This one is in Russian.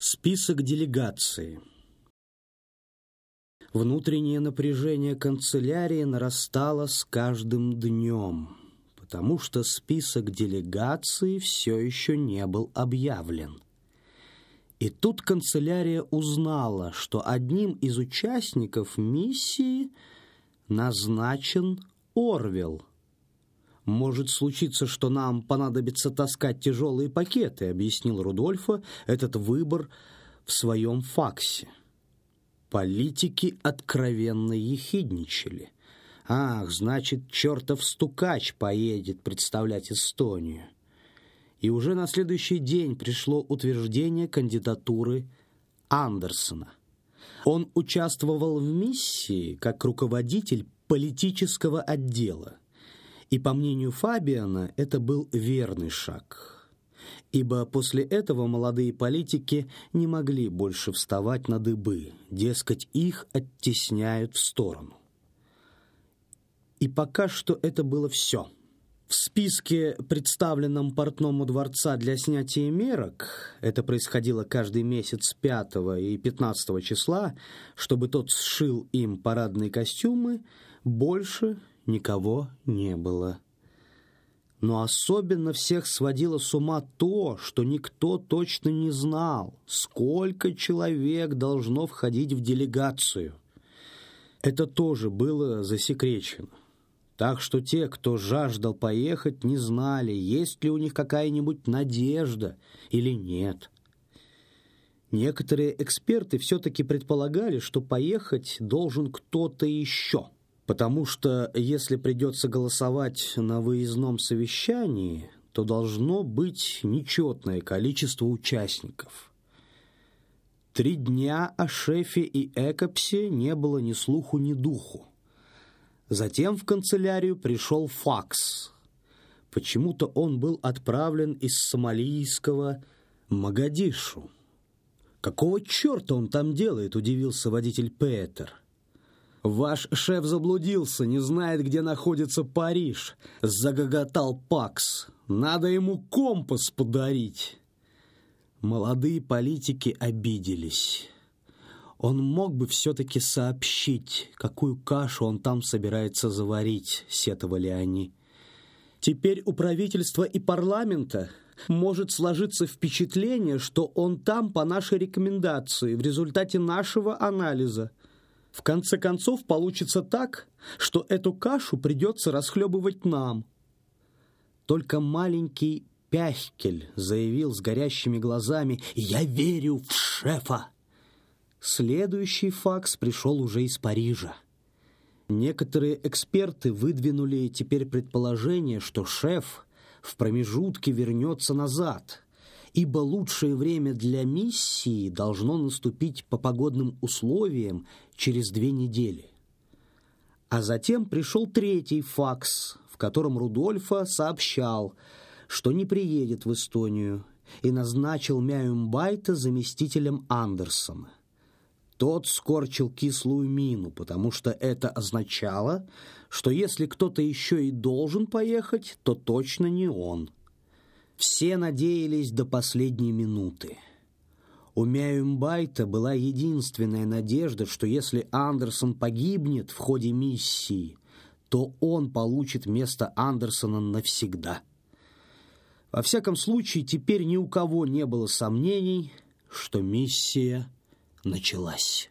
Список делегации. Внутреннее напряжение канцелярии нарастало с каждым днем, потому что список делегации все еще не был объявлен. И тут канцелярия узнала, что одним из участников миссии назначен Орвел – «Может случиться, что нам понадобится таскать тяжелые пакеты», объяснил Рудольфа этот выбор в своем факсе. Политики откровенно ехидничали. «Ах, значит, чертов стукач поедет представлять Эстонию». И уже на следующий день пришло утверждение кандидатуры Андерсона. Он участвовал в миссии как руководитель политического отдела. И по мнению Фабиана, это был верный шаг. Ибо после этого молодые политики не могли больше вставать на дыбы, дескать, их оттесняют в сторону. И пока что это было все. В списке, представленном портному дворца для снятия мерок, это происходило каждый месяц 5 и 15 числа, чтобы тот сшил им парадные костюмы, больше никого не было. Но особенно всех сводило с ума то, что никто точно не знал, сколько человек должно входить в делегацию. Это тоже было засекречено. Так что те, кто жаждал поехать, не знали, есть ли у них какая-нибудь надежда или нет. Некоторые эксперты все-таки предполагали, что поехать должен кто-то еще – Потому что если придется голосовать на выездном совещании, то должно быть нечетное количество участников. Три дня о шефе и Экопсе не было ни слуху, ни духу. Затем в канцелярию пришел факс. Почему-то он был отправлен из сомалийского Магадишу. «Какого черта он там делает?» – удивился водитель Петер. «Ваш шеф заблудился, не знает, где находится Париж», — загоготал Пакс. «Надо ему компас подарить». Молодые политики обиделись. Он мог бы все-таки сообщить, какую кашу он там собирается заварить, сетовали они. Теперь у правительства и парламента может сложиться впечатление, что он там по нашей рекомендации, в результате нашего анализа. В конце концов получится так, что эту кашу придется расхлебывать нам. Только маленький Пяхкель заявил с горящими глазами «Я верю в шефа!». Следующий факс пришел уже из Парижа. Некоторые эксперты выдвинули теперь предположение, что шеф в промежутке вернется назад – ибо лучшее время для миссии должно наступить по погодным условиям через две недели. А затем пришел третий факс, в котором Рудольфа сообщал, что не приедет в Эстонию, и назначил Мяюмбайта заместителем Андерсона. Тот скорчил кислую мину, потому что это означало, что если кто-то еще и должен поехать, то точно не он – все надеялись до последней минуты. У Мяюмбайта была единственная надежда, что если Андерсон погибнет в ходе миссии, то он получит место Андерсона навсегда. Во всяком случае, теперь ни у кого не было сомнений, что миссия началась.